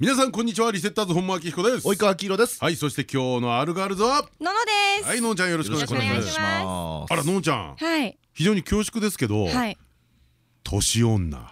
皆さんこんにちは。リセッターズ本間明彦です。及川黄色です。はいそして今日のアルガールズはののです。はいのんちゃんよろしくお願いします。よろしくお願いしまあらのんちゃん。はい。非常に恐縮ですけどはい。年女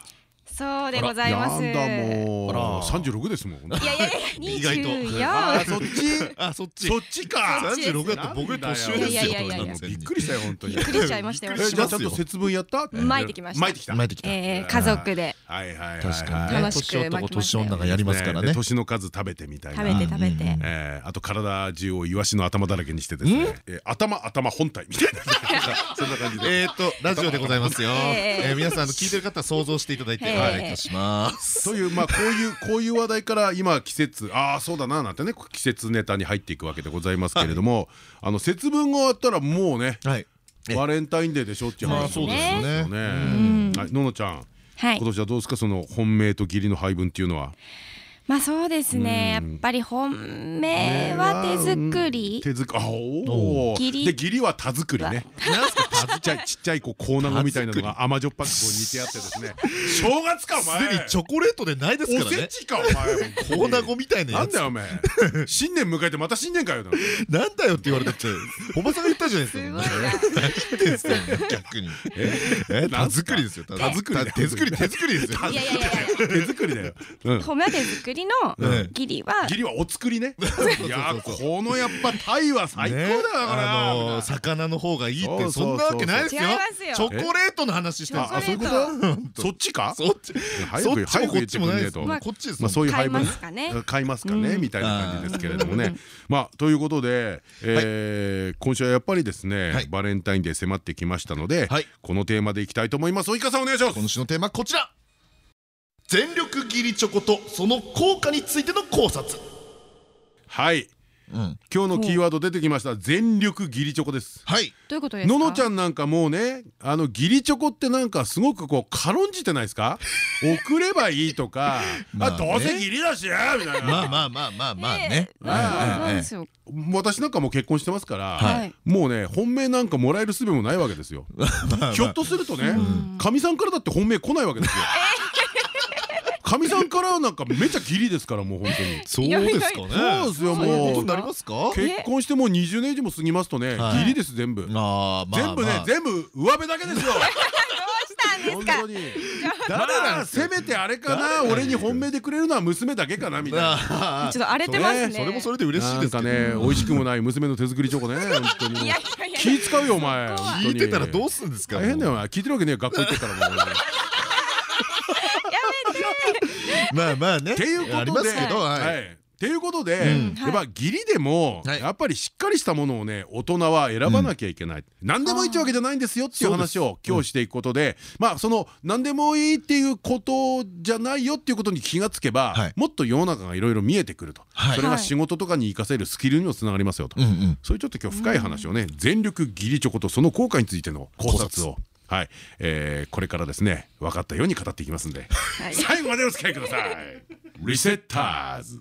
そうでございます。やんだもう。三十六ですもんいやいやいや意外と。二十あ四。そっちあそっち？そっち。かそっちです三十六だと僕年上ですよいやいやいやいや。びっくりしたよ本当に。びっくりしちゃいましたよえじゃあちゃんと節分やった？巻いてきました。巻いてきた。巻いてきた。えー家族で。はいはいはい確かにね。楽しく巻き年女がやりますからね。で年の数食べてみたいな。食べて食べて。えーあと体中をイワシの頭だらけにしてですね。えー頭頭本体みたいな。そんな感じで。えっとラジオでございますよ。え皆さんあの聞いてる方は想像していただいて願いいたします。というまあこういうこういう話題から今季節ああそうだななんてね季節ネタに入っていくわけでございますけれどもあの節分が終わったらもうねはい。バレンタインデーでしょっていう話そうですよねはいののちゃん。はい。今年はどうですか？その本命と義理の配分っていうのは。まあそうですね。やっぱり本命は手作り。手作り。あおお義理。で義理は田作りね。なんすかちっちゃいちっちゃいこうコーナゴみたいなのが 甘じょっぱくこう煮てあってですね。正月かお前。すでにチョコレートでないですおからね。せちかお前。コーナゴみたいなやつ。なんだよお前 新年迎えてまた新年かよなんだよって言われたっておばさんが言ったじゃないですすかごいな何言ってんすか逆に。え？田作りですよ田作り手作り手作りですよ。いやいやいやい手作りだよ。うんや本命は手作りのうん。義理は義理はお作りね。いやこのやっぱタイは最高だよねこれあの魚の方がいいってそんなわけないですよ。違いますよ。チョコレートの話してる。んですあそういうこと？そっちか？そっち。早そっちもこっく早く言ってちもないです。くんねえとまあこっちですまあそういう配分買いますかね。買いますかねうん。みたいな感じですけれどもね。まあということでえー今週はやっぱりですねはい。バレンタインデー迫ってきましたのではい。このテーマでいきたいと思います。及川さんお願いします。今週のテーマはこちら。全力切りチョコとその効果についての考察。はい。うん今日のキーワード出てきました。全力義理チョコです。はい。どういうことですか？ののちゃんなんかもうねあの義理チョコってなんかすごくこう軽んじてないですか？送ればいいとか。まあどうせ義理だしやみたいな。まあまあまあまあまあね。ねえあなんですよ。私なんかもう結婚してますからはい。もうね本命なんかもらえる術もないわけですよ。ひょっとするとねかみさんからだって本命来ないわけですよかみさんからはなんかめちゃ義理ですからもう本当に。そうですかね。そうですよもう。ことになりますか？結婚してもう20年以上も過ぎますとねはい。義理です全部。全部ねまあ。全部上辺だけですよ。したんですか？本当に。誰なんまあですか？せめてあれかな俺に本命でくれるのは娘だけかなみたいな。ちょっと荒れてますね。それもそれで嬉しいですけど。ね美味しくもない娘の手作りチョコね 本当に。気使うよお前聞いてたらどうするんですか？大変だよ聞いてるわけねえ学校行ってたらもまあまあね。っていうことでありますけどははい。いっていうことで、うん。やっぱ義理でも、はい。やっぱりしっかりしたものをね大人は選ばなきゃいけない、何でもいいってわけじゃないんですよっていう話を今日していくことで、まあその何でもいいっていうことじゃないよっていうことに気がつけば、はい。もっと世の中がいろいろ見えてくると、はい。それが仕事とかに活かせるスキルにもつながりますよと、うんうん。そういうちょっと今日深い話をね、全力義理チョコとその効果についての考察を。はい、えーこれからですね分かったように語っていきますんで、はい。最後までお付き合いください。リセッターズ。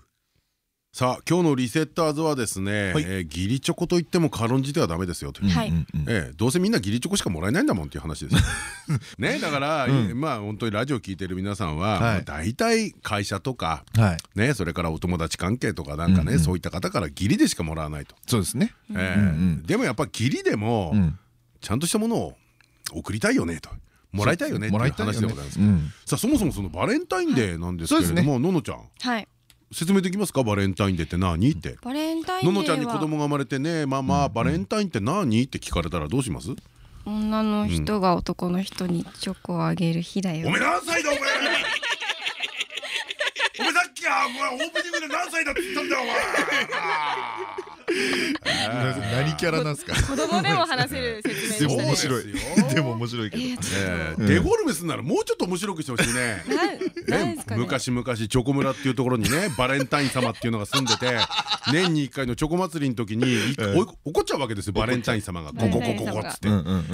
さあ今日のリセッターズはですね、はい。えー義理チョコといっても軽んじてはダメですよという、はいうんうん。ええどうせみんな義理チョコしかもらえないんだもんっていう話ですよ。ねだから、まあ本当にラジオ聞いてる皆さんは、はい。まあ大体会社とかはい。ねそれからお友達関係とかなんかね、そういった方から義理でしかもらわないと、そうですね。ええんでもやっぱ義理でも、うん。ちゃんとしたものを送りたいよねと。もらいたいよねもらいたいよね話でございます、うん。さあそもそもそのバレンタインデーなんですけれども、ののちゃんはい。説明できますか？バレンタインデーって何って。バレンタインののちゃんに子供が生まれてねママバレンタインって何って聞かれたらどうします？女の人が男の人にチョコをあげる日だよ。おめえ何歳だお前お前さっきはお前オープニングで何歳だって言ったんだよお前 何キャラなんですか？子供でも話せる説で明でしたねも面白い。ですよ。でも面白いけど。デフォルメするならもうちょっと面白くしてほしいね。昔々チョコ村っていうところにねバレンタイン様っていうのが住んでて 年に1回のチョコ祭りの時に怒っちゃうわけですよバレンタイン様が。こここここっつっ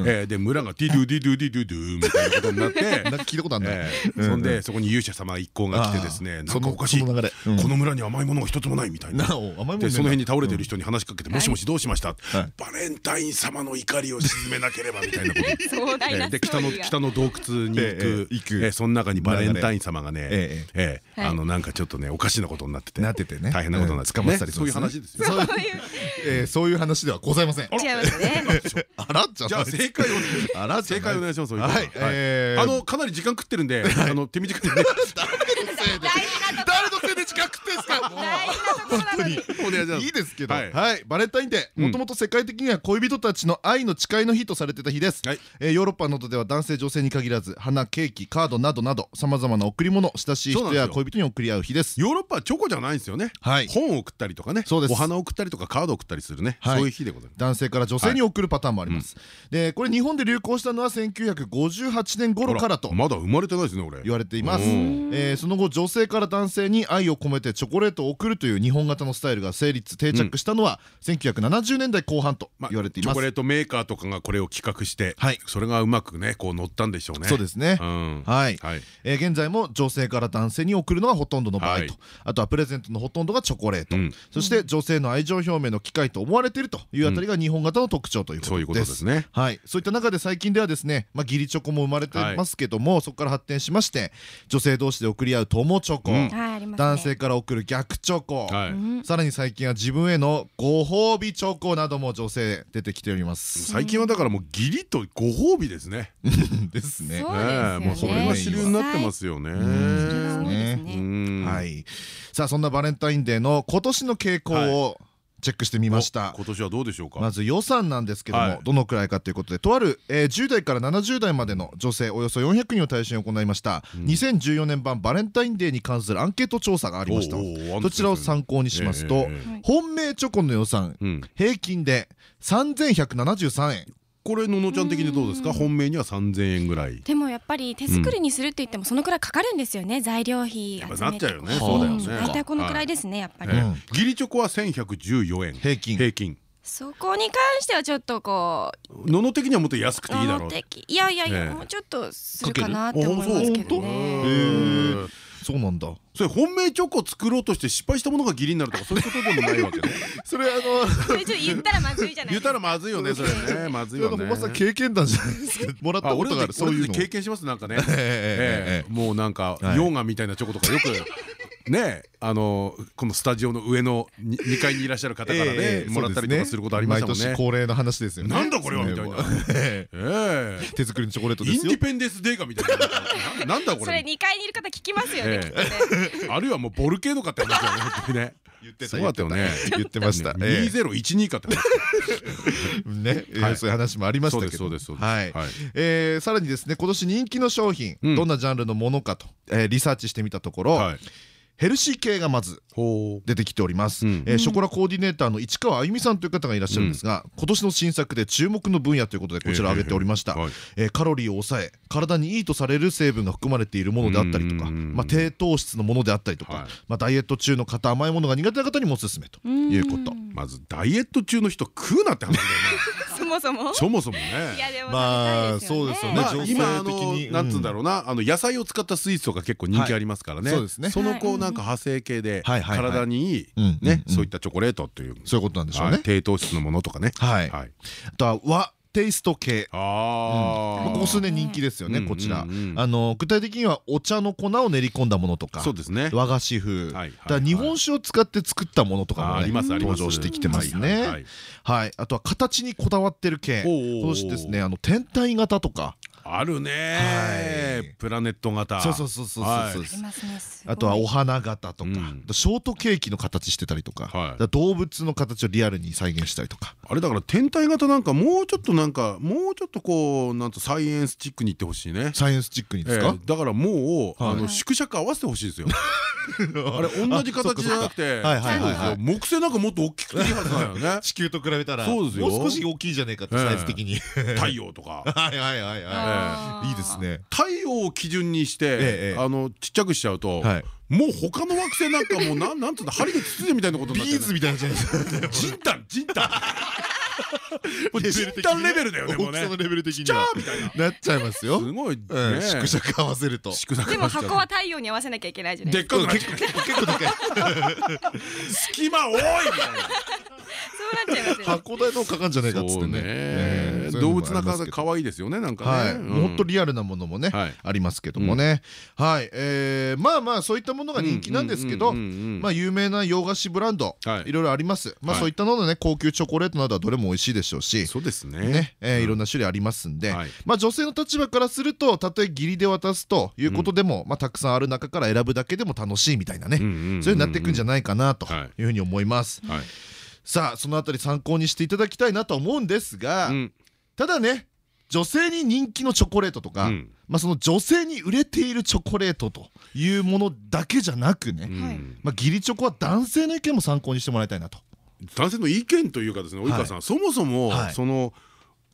て。で村がディドゥディドゥディドゥドゥみたいなことになって。なんか聞いたことあるねえーそんでそこに勇者様一行が来てですねなんかおかしい。こその村に甘いものが一つもないみたいな。その辺に倒れてる人に話しかけて「もしもしどうしました?」はい。バレンタイン様の怒りを鎮めなければ」みたいなこと。で北の北の洞窟に行ええく行く。えーその中にバレンタイン様がねあのなんかちょっとねおかしなことになってて。なっててね。大変なことになって捕まってたりね。そういう話ですよ。そういう。えーそういう話ではございません。違いますね。あらじゃじゃあ正解をあら正解お願いしますはいえーあのかなり時間食ってるんであの手短にね。誰のせいで時間食ってんすかいいいですけど、ははい。い、バレンタインデー、うん。もともと世界的には恋人たちの愛の誓いの日とされてた日です。ヨーロッパなどでは男性女性に限らず、花、ケーキ、カードなどなど、さまざまな贈り物、親しい人や恋人に贈り合う日です。ヨーロッパはチョコじゃないんですよね。はい。本を送ったりとかね。そうです。お花を送ったりとかカードを送ったりするね。はい。そういう日でございます。男性から女性に贈るパターンもあります。で、これ日本で流行したのは1958年頃からとまだ生まれてないですね俺。言われています。その後女性から男性に愛を込めてチョコレートを贈るという日本型のスタイルが成立定着したのは1970年代後半とまあ言われています。チョコレートメーカーとかがこれを企画してはい。それがうまくねこう乗ったんでしょうね。そうですね。うん。はい。はい。えー現在も女性から男性に贈るのがほとんどの場合と、はい。あとはプレゼントのほとんどがチョコレート、うん。そして女性の愛情表明の機会と思われているというあたりが日本型の特徴ということです。そういうことですね。はい、そういった中で最近ではですね、まあ、義理チョコも生まれてますけども、そこから発展しまして女性同士で贈り合う友チョコ、うん。男性から贈る逆チョコ、はい。うん。さらに最近は自分へのご褒美チョコなども女性出てきております。最近はだからもう義理とご褒美ですね。ですね。もうそれが主流になってますよね。はい、さあそんなバレンタインデーの今年の傾向をチェックしてみました。お。今年はどうでしょうか？まず予算なんですけども、はい。どのくらいかということでとある、えー10代から70代までの女性およそ400人を対象に行いました、2014年版バレンタインデーに関するアンケート調査がありました。そちらを参考にしますと、ええええ本命チョコの予算うん。平均で3173円これののちゃん的にどうですか？本命には3000円ぐらい。でもやっぱり手作りにするって言ってもそのくらいかかるんですよね材料費やっぱ集めてなっちゃうよね。そうだよね。大体このくらいですねやっぱり。ええうん義理チョコは1114円。平均。平均。そこに関してはちょっとこのの的にはもっと安くてういいだろう。いやいやいええ。やもうちょっとするかなって思いますけどへねーそうなんだ。それ本命チョコを作ろうとして失敗したものが義理になるとかそういうことでもないわけね。それあのそれちょっと言ったらまずいじゃない。言ったらまずいよねそれねまずいよね本間さん経験談じゃないですかもらったあことがある。そういうの経験しますなんかね。ええええええ。もうなんかはい。溶岩みたいなチョコとかよくねあのこのスタジオの上の2階にいらっしゃる方からねええもらったりとかすることありましたもんね。毎年恒例の話ですよね。なんだこれはみたいな。ええええ。手作りのチョコレートですよ。インディペンデンスデーかみたいな。ななんだこそれれ2階にいる方聞きますよねええ。きっとね。あるいはもうボルケーノかって話だよね本当にね。言ってそうだったよね。言ってました。え2012かってね。えはい。そういう話もありましたけど。そうですそうですはい。さらにですね今年人気の商品うん。どんなジャンルのものかとえーリサーチしてみたところはいヘルシー系がまず出てきております、うん。えーショコラコーディネーターの市川あゆみさんという方がいらっしゃるんですが、今年の新作で注目の分野ということでこちら挙げておりました、はい。えーカロリーを抑え体にいいとされる成分が含まれているものであったりとか、うん。まあ、低糖質のものであったりとか、はい。まあ、ダイエット中の方甘いものが苦手な方にもおすすめということ。まずダイエット中の人食うなって話だよね。そもそも。そもそもいねまあそうですよね。今あの的になんつうんだろうな。あの野菜を使ったスイーツとか結構人気ありますからね。はいそうですね。そのこうなんか派生系で体にいいそういったチョコレートという。そういうことなんでしょうね。はい。低糖質のものとかね。はい。はい。あとは和テイスト系。ここ数年人気ですよねうんこちら。具体的にはお茶の粉を練り込んだものとか。そうですね。和菓子風。日本酒を使って作ったものとかも登場してきてますね。はいあとは形にこだわってる系。そしてですねあの天体型とかあるね。プラネット型。そうそうそうそうそう。ありますねすごい。あとはお花形とか、うん。ショートケーキの形してたりとか,、はい。動物の形をリアルに再現したりとか。あれだから天体型なんかもうちょっとなんかもうちょっとこうなんとサイエンスチックにいってほしいね。サイエンスチックにですか、ええ。だからもう、はい。あの縮尺合わせてほしいですよ。あれ同じ形じゃなくて、木星なんかもっと大きくていいはずだよね。地球と比べたら。そうですよ。もう少し大きいじゃねえかってサイズ的に、太陽とか。はいはいはいはいいいですね。太陽を基準にして、ええあのちっちゃくしちゃうと、はい。もう他の惑星なんかもうなんなんつうんだ針でつついみたいなことになってるビーズみたいなじゃないですかジンタンジンタンもうジンレベルだよねもうね。大きさのレベル的には。ーみたいな。なっちゃいますよすごい縮尺合わせると。でも箱は太陽に合わせなきゃいけないじゃない。ですかかくなっちゃう結構でかい。隙間多いみたいな。そうなっちゃいますよ箱代のかかんじゃねえかっつってね。動物なかな可愛いですよねなんかね。本当リアルなものもね、はい。ありますけどもね、はい、えーまあまあそういったものが人気なんですけど、まあ有名な洋菓子ブランド、はい。いろいろあります。まあはい。そういったののね高級チョコレートなどはどれも美味しいでしょうし。そうですね。ね、えーうん。いろんな種類ありますんで、はい。まあ女性の立場からするとたとえ義理で渡すということでも、まあたくさんある中から選ぶだけでも楽しいみたいなね、そういう風になっていくんじゃないかなとはいいうふうに思います。はい。さあそのあたり参考にしていただきたいなと思うんですが、うん。ただね女性に人気のチョコレートとか、うん。まあ、その女性に売れているチョコレートというものだけじゃなくね、うん。はいまあ、義理チョコは男性の意見も参考にしてもらいたいなと。男性の意見というかですね及川さんそもそもはい。その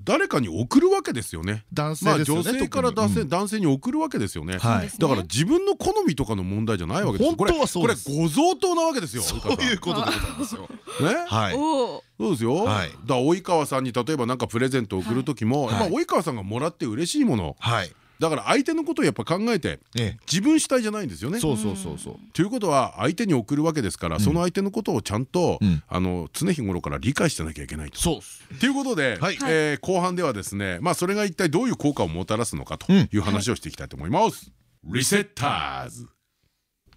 誰かに送るわけですよね。男性女性から男性男性に送るわけですよね。はい。だから自分の好みとかの問題じゃないわけですよ。本当はそうです。これこれご贈答なわけですよそう及いうことでございますよ。川さんね？はい。そうですよ。はい。だから及川さんに例えばなんかプレゼントを送る時もはい。やっぱ及川さんがもらって嬉しいもの。はい。だから相手のことをやっぱ考えてえ自分主体じゃないんですよえ、ね。そうそうそうそう。ということは相手に送るわけですから、その相手のことをちゃんと、うん。あの常日頃から理解してなきゃいけないと。そう。っす。ということで、はい。えー後半ではですねまあそれが一体どういう効果をもたらすのかとうん。いう話をしていきたいと思います。リセッターズ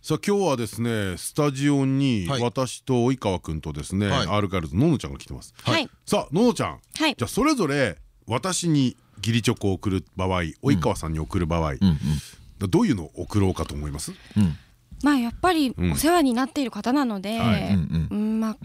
さあ今日はですねスタジオにはい。私と及川君とですね、はい。R ガールズののちゃんが来てます。はい。さあののちゃん。はい。じゃあそれぞれ私に義理チョコを送る場合及川さんに送る場合、どういうのを送ろうかと思います？うん。まあやっぱりうん。お世話になっている方なので、まあ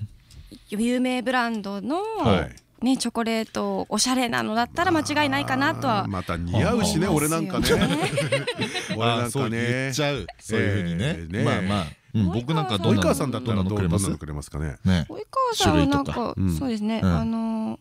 有名ブランドの、はい。ねチョコレートおしゃれなのだったら間違いないかなとはまた似合うしね俺なんかね。俺なんかあそう言ねっちゃう。そういうふうにね。まあまあ、うん僕なんかどんな及川さんだったらどうなのくれます？なのくれますかね。ね。及川さんはなんかそうですね、うん。あの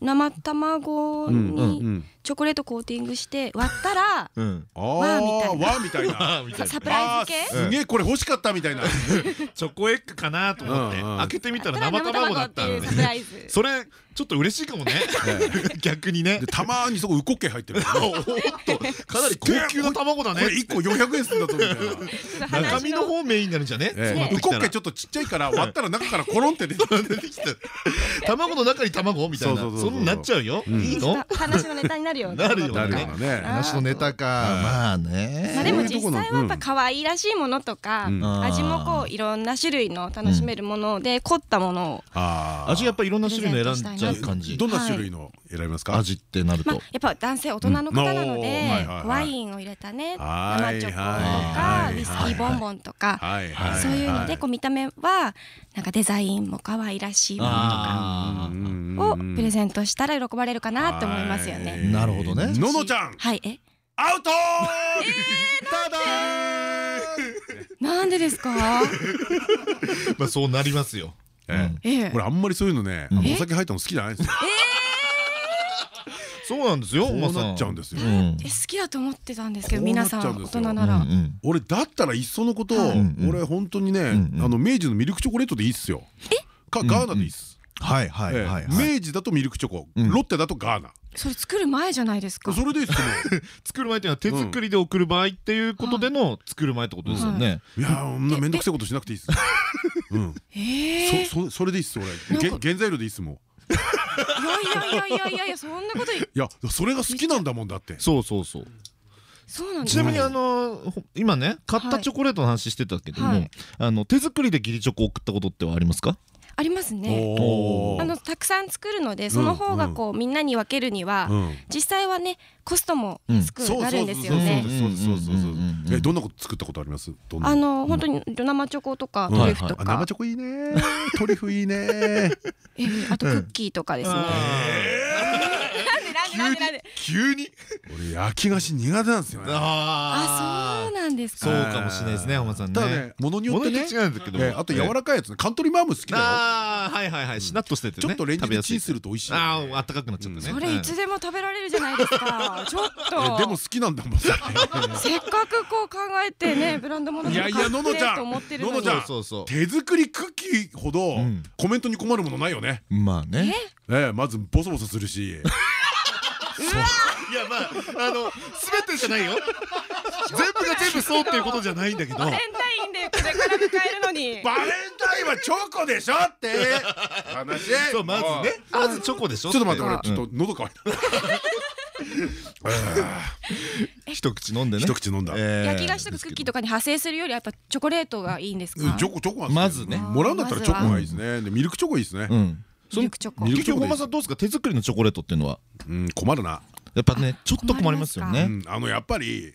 生卵にチョコレートコーティングして割ったらうん。あわーみたいな。わーみたいな。サプライズ系？すげえこれ欲しかったみたいな。チョコエッグかなと思って開けてみたら生卵だったのねっていうサプライズ。それちょっと嬉しいかもね。逆にね。でたまにそこウコッケ入ってる おっと。かなり高級な卵だね。これ1個400円するんだぞみたいな。中身の方メインになるんじゃね？ウコッケちょっとちっちゃいから割ったら中からコロンって出てきて。卵の中に卵みたいな。そうそうそうそう。そんななっちゃうよ。うん。いいの？話のネタになるよなるよなるようなね話のネタか。まあね。まあでもそういうとこの実際はやっぱ可愛いらしいものとか、うん。味もこういろんな種類の楽しめるもので凝ったものを、味やっぱいろんな種類の選んじゃう感じ。どんな種類の？選びますか？味ってなるまあと、やっぱ男性大人の方なのうん。おーはいではいはい。ワインを入れたねはい生チョコとはいかウイスキーボンボンとかはいはいそういうのでこう見た目はなんかデザインも可愛らしいものとかあをプレゼントしたら喜ばれるかなって思いますよはい。ね。なるほどね。ののちゃん。はいえ？アウトただなんで？ですか？ー まあそうなりますよ。えええ。え俺あんまりそういうのねお酒入ったの好きじゃないんですよそうなんですよこうなっちゃうんですよ。うん。え好きだと思ってたんですけど皆さん大っちゃうんですよ。人なら。俺だったらいっそのこと俺本当にねあの明治のミルクチョコレートでいいっすよ。かガーナでいいっす。はいはいええはい。はい明治だとミルクチョコ。うん。ロッテだとガーナ。それ作る前じゃないですか。それでいいっすよ作る前っていうのは手作りで送る場合っていうことでの作る前ってことですよね。いやそんな面倒くせえことしなくていいっす。うん。ええそそそれでいいっす俺。原材料でいいっすもんいやいやいやいやいやそんなこといいやそれが好きなんだもんだって。そうそうそう。そうなんですちなみにあの今ね買ったチョコレートの話してたけども、はい。あの手作りで義理チョコ送ったことってはありますか？ありますね。あのたくさん作るのでその方がこうみんなに分けるにはうん。実際はねコストも安くなるんですよねえどんなこと作ったことあります？どんな？あの本当に生チョコとかうんトリュフとあ生かチョコいいね。トリュフいいね。えーあとクッキーとかですね急に？俺焼き菓子苦手なんですよね。あそうなんですか。そうかもしれないですね浜さんね。ただねものによってね。物によって違うんだけどえーあと柔らかいやつね。カントリーマーム好きだよ。ああはいはいはい。しなっとしててね。ちょっとレンジでチンすると美味しいあああったかくなっちゃってね。それいつでも食べられるじゃないですか。ちょっと。えでも好きなんだもんせっかくこう考えてねブランド物といやいやか買ってののちゃん。と思ってるのちゃん。そうそう手作りクッキーほどん。コメントに困るものないよね。まあね。ええまずボソボソするしいやまああの全てじゃないよ。全部が全部そうっていうことじゃないんだけど。バレンタインデーこれから迎えるのに。バレンタインはチョコでしょって。話。そうまずね。まずチョコでしょちょっと待って俺うん。ちょっと喉乾いた。一口飲んでね。一口飲んだ。えー。焼き菓子とかクッキーとかに派生するよりやっぱチョコレートがいいんですか？うんチョコチョコまずね。もらうんだったらチョコがいいですね。でミルクチョコいいですね。うんミルクチョコ。結局本間さんどうですか手作りのチョコレートっていうのは？うん困るな。やっぱねちょっと困りますようねんあのやっぱり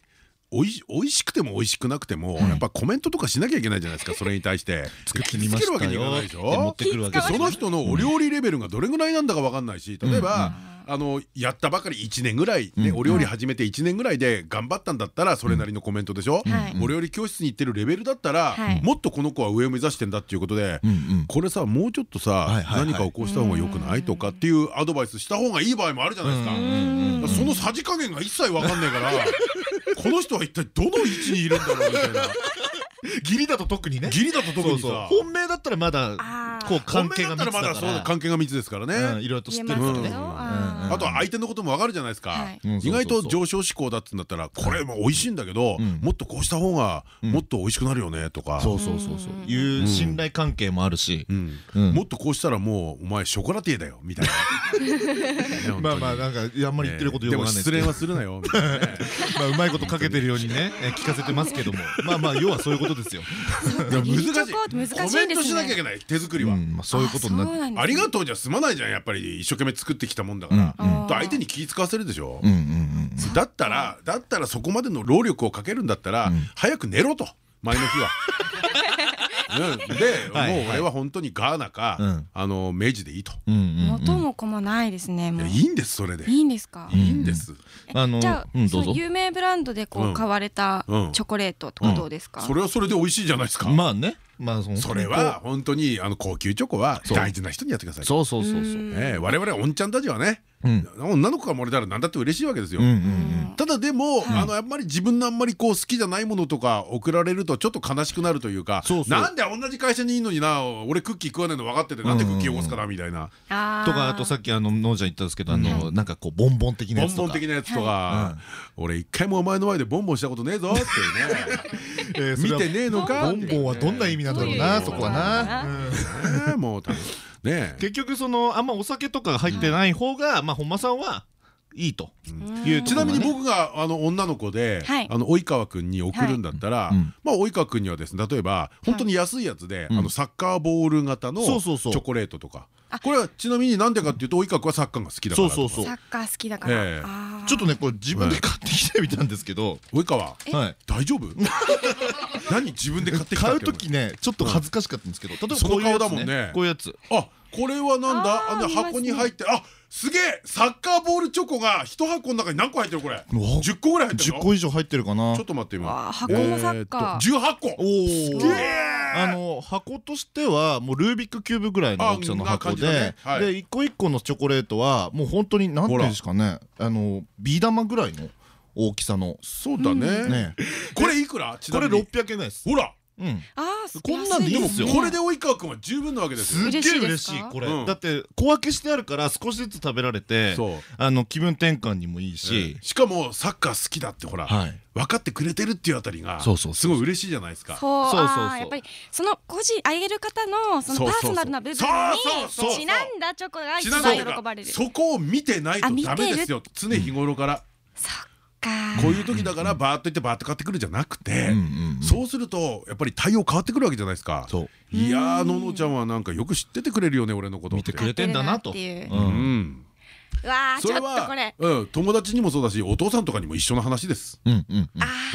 おいし美味しくても美味しくなくてもやっぱコメントとかしなきゃいけないじゃないですかそれに対して。作ってみましたつけるわけにいかよないでしって持ょってくるわけその人のお料理レベルがどれぐらいなんだか分かんないし例えば、あのやったばかり1年ぐらい、ねお料理始めて1年ぐらいで頑張ったんだったらそれなりのコメントでしょ、はい。お料理教室に行ってるレベルだったら、はい。もっとこの子は上を目指してんだっていうことで、これさもうちょっとさ、何かをこうした方が良くないとかっていうアドバイスした方がいい場合もあるじゃないですか。うんそのさじ加減が一切わかんないから この人は一体どの位置にいるんだろうみたいな 義理だと特にね。義理だと特にそうさ本命だったらまだこう関係が本命だったらまだそうだ。関係が密ですからね、うんいろいろと知ってるあとは相手のこともわかるじゃないですか、意外と上昇志向だっつうんだったらこれも美味しいんだけど、ん。もっとこうした方がもっと美味しくなるよねとか、そうそうそうそう。いう信頼関係もあるし。うん。うん。もっとこうしたらもうお前ショコラティエだよみたいな。まあまあなんかあんまり言ってることよくわかんない失恋はするなよみたいなね。まあうまいことかけてるようにねえ聞かせてますけども。まあまあ要はそういうことですよ。難しい。難しいですね。コメントしなきゃいけない手作りは、うんまあそういうことになって。ありがとうじゃ済まないじゃんやっぱり一生懸命作ってきたもんだから、うん。と相手に気使わせるでしょ、うんうんうんだったらだったらそこまでの労力をかけるんだったら、早く寝ろと。前の日は。うん、で、はい。もう俺は本当にガーナか、うん。あの明治でいいと、元も子もないですねもう。いやいいんですそれで、いいんですか？いいんです、あのじゃあ有名ブランドでこう買われたうん。チョコレートとかどうですか？それはそれで美味しいじゃないですか、まあねまあそのそれは本当にあの高級チョコは大事な人にやってください。そうそうそうそう。ええ我々おんちゃんたちはね、うん。女の子が漏れたら何だって嬉しいわけですよ、うんうんうん。ただでも、あのやっぱり自分のあんまりこう好きじゃないものとか送られるとちょっと悲しくなるというかそうそう。なんで同じ会社にいいのにな俺クッキー食わねえの分かっててなんでクッキー汚すかなみたいな。とかあとさっきあののーちゃん言ったんですけどあのなんかこうボンボン的なボンボンやつとか的なやつとか俺一回もお前の前でボンボンしたことねえぞっていうね 見てねえのか？ボンボンはどんな意味なんだろうなそこはな。もうねえ結局そのあんまお酒とかが入ってない方がまあ本間さんはいいと。いうちなみに僕があの女の子で、はい。あの及川君に送るんだったら、うん。まあ及川君にはですね例えば本当に安いやつで、あのサッカーボール型のチョコレートとか。これはちなみになんでかっていうと及川君はサッカーが好きだからそうそうそう。サッカー好きだから、ちょっとねこれ自分で買ってきてみたんですけど。及川。はい。大丈夫？何自分で買ってきたって買う時ねちょっと恥ずかしかったんですけど例えばこういうやつ顔だもんね。こういうやつ。あこれはなんだ？あの箱に入ってあすげえサッカーボールチョコが一箱の中に何個入ってるこれ？わ10個ぐらい入ってる10の個以上入ってるかな。ちょっと待って今。箱のサッカー。えーっと18個。おおすげえ。あの箱としてはもうルービックキューブぐらいの大きさの箱でね。はい。で一個一個のチョコレートはもう本当に何ていうんですかねあのビー玉ぐらいの大きさの。そうだね。ね。これいくら？ちこれなみに。600円です。ほらうん。あーこんなんでいいんですよ。これで及川君は十分なわけですよ。すっげえ嬉しいこれ。うん。だって小分けしてあるから少しずつ食べられてそう。あの気分転換にもいいし。しかもサッカー好きだってほらはい。分かってくれてるっていうあたりがそうそうすごい嬉しいじゃないですか。そうそうそうやっぱりその個人あげる方のそのパーソナルな部分にそうそうそうそう。ちなんだチョコが一番喜ばれる。そこを見てないとダメですよ。常日頃から。そっかこういう時だからバーッと言ってバーッと買ってくるじゃなくてそうするとやっぱり対応変わってくるわけじゃないですか。そう。いやーののちゃんはなんかよく知っててくれるよね俺のこと見て。くれてんだなと。っていうん。わーちょっとそれはこれ。うん友達にもそうだしお父さんとかにも一緒の話です。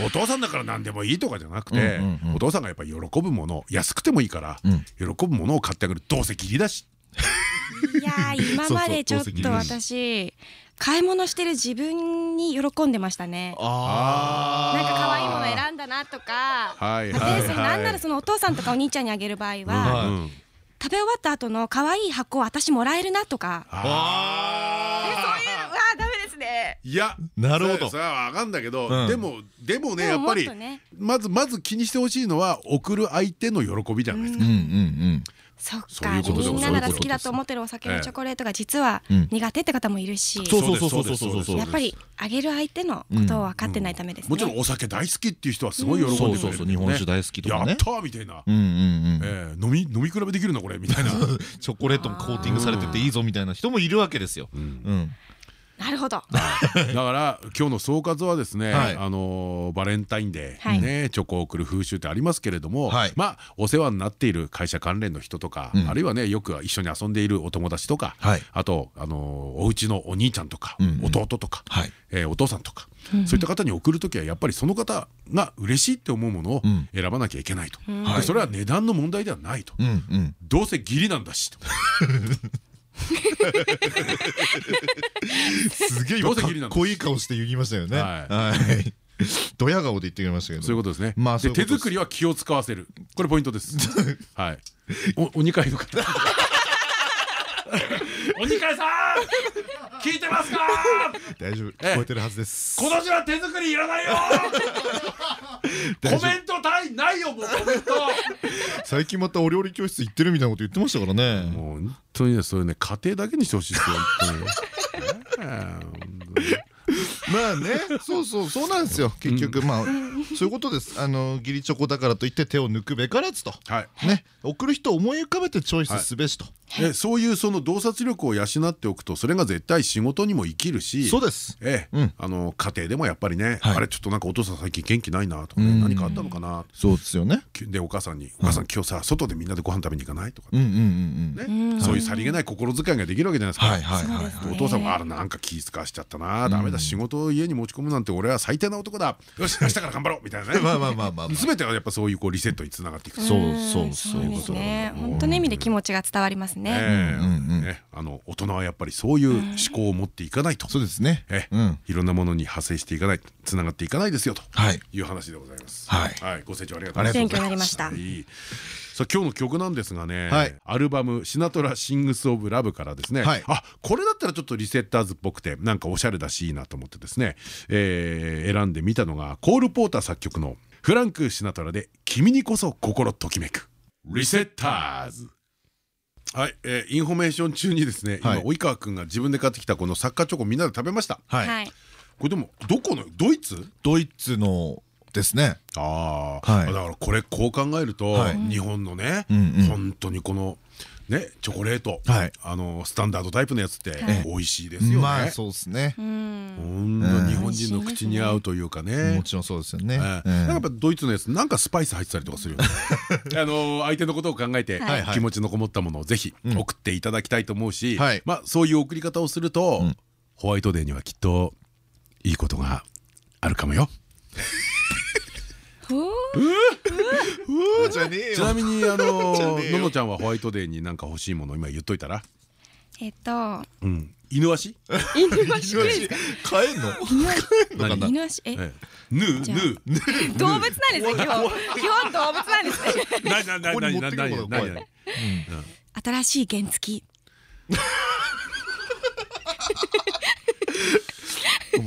お父さんだから何でもいいとかじゃなくてお父さんがやっぱり喜ぶもの安くてもいいからうん。喜ぶものを買ってあげる。どうせ義理だし。ーいやー今までちょっとそうそうどうせ私買い物してる自分に喜んでましたね。あなんか可愛いもの選んだなとか。はいではい。そのなんならはいそのお父さんとかお兄ちゃんにあげる場合はは、うん。食べ終わった後の可愛い箱を私もらえるなとか。えそういうわーダメですね。いや。なるほど。それは分かんだけど、うん。でもでもねやっぱりね。まずまず気にしてほしいのは送る相手の喜びじゃないですか。うんうんうんそっかみんななら好きだと思ってるお酒のチョコレートが実はうん苦手って方もいるし、そうそうそうそそううそううそうやっぱりあげる相手のことを分かってないためですね。もちろんお酒大好きっていう人はすごい喜んでくれるそうそうそう日本酒大好きとかねやったーみたいな、うんうんうんえー飲み飲み比べできるなこれみたいな。チョコレートもコーティングされてていいぞみたいな人もいるわけですよ。うん。なるほど。だから今日の総括はですね、はい。あのーバレンタインデー、はい。ねチョコを送る風習ってありますけれども、はい。まあお世話になっている会社関連の人とか、うん。あるいはねよく一緒に遊んでいるお友達とか、はい。あとあのーお家のお兄ちゃんとか、弟とか、はい。えーお父さんとか、そういった方に送る時はやっぱりその方が嬉しいって思うものをうん。選ばなきゃいけないと、それは値段の問題ではないと。どうせ義理なんだしと すげえ今かっこいい顔して言いましたよね。はいはい。ドヤ顔で言ってくれましたけど。そういうことですね。まあ手作りは気を使わせる。これポイントです。はい。おお二階の方。お二階さん聞いてますか？大丈夫。ええ聞こえてるはずです。今年は手作りいらないよ。コメントたいないよもうコメント。最近またお料理教室行ってるみたいなこと言ってましたからね。もう本当にねそういうね家庭だけにしてほしいですよ。本当に まあね、そうそうそうなんですよ。結局まあそういうことです。あの義理チョコだからといって手を抜くべからずと。はい。ね、送る人を思い浮かべてチョイスすべしと。えそういうその洞察力を養っておくとそれが絶対仕事にも生きるし。そうです。えあの家庭でもやっぱりね、はいあれちょっとなんかお父さん最近元気ないなとかね、うん何かあったのかなそうですよね。でお母さんに「お母さん今日さ外でみんなでご飯食べに行かない?」とかうんうんうんうん。ねそういうさりげない心遣いができるわけじゃないですか。はいはいはいはい。お父さんは「あらなんか気遣わしちゃったなダメだ仕事を家に持ち込むなんて俺は最低な男だよし 明日から頑張ろう」みたいなねまあまあまあまあまあ。全てはやっぱそういうこうリセットにつながっていくとそううんそうそういうことね。本当の意味で気持ちが伝わりますね。ええうんうんねあの大人はやっぱりそういう思考を持っていかないとそうですね。ええうん。いろんなものに派生していかないつながっていかないですよとはい。いう話でございます。はいご清聴ありがとうございます。勉強になりました。はいさあ今日の曲なんですがね、はい。アルバム「シナトラ・シングス・オブ・ラブ」からですね、はい。あこれだったらちょっとリセッターズっぽくてなんかおしゃれだしいいなと思ってですね、えー選んでみたのがコール・ポーター作曲のフランク・シナトラで「君にこそ心ときめく」リセッターズ。はい、えーインフォメーション中にですね、はい。今及川君が自分で買ってきたこのサッカーチョコみんなで食べました。はい。はい。これでもどこのドイツ？ドイツのですね。ああ、はい。だからこれこう考えると、はい。日本のね、うんうん。本当にこのねチョコレート、はい。あのスタンダードタイプのやつってはい。美味しいですよね。まあそうですね。日本人の口に合うというかね。も。ちろんそうですよね。やっぱドイツのやつなんかスパイス入ってたりとかするよね。あの相手のことを考えてはい。はい気持ちのこもったものをぜひ送っていただきたいと思うし、はい。まあそういう送り方をすると、ん。ホワイトデーにはきっといいことがあるかもよ。ほうじゃねえちなみにあの ののちゃんはホワイトデーになんか欲しいもの今言っといたら、えっと、うん、犬足？犬足？クイズか。買えんの？のかな犬足、え、ええ。ヌーヌー動物なんですね。基本、基本動物なんですね。なななに持なってくるものが怖い。な新しい原付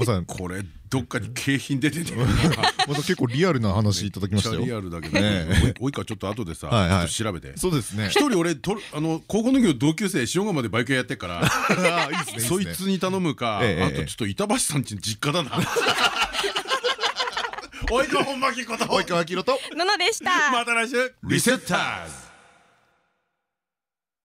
さん。これどっかに景品出ててまた結構リアルな話いただきましたよ。リアルだけどね。お いおいかちょっと後でさ調べて。そうですね。一人俺とあの高校の時の同級生塩釜でバイク屋やってっから そいつに頼むかええあとちょっと板橋さんちの実家だな。おいか本間きこと。及川明と。ののでした。また来週。リセッターズ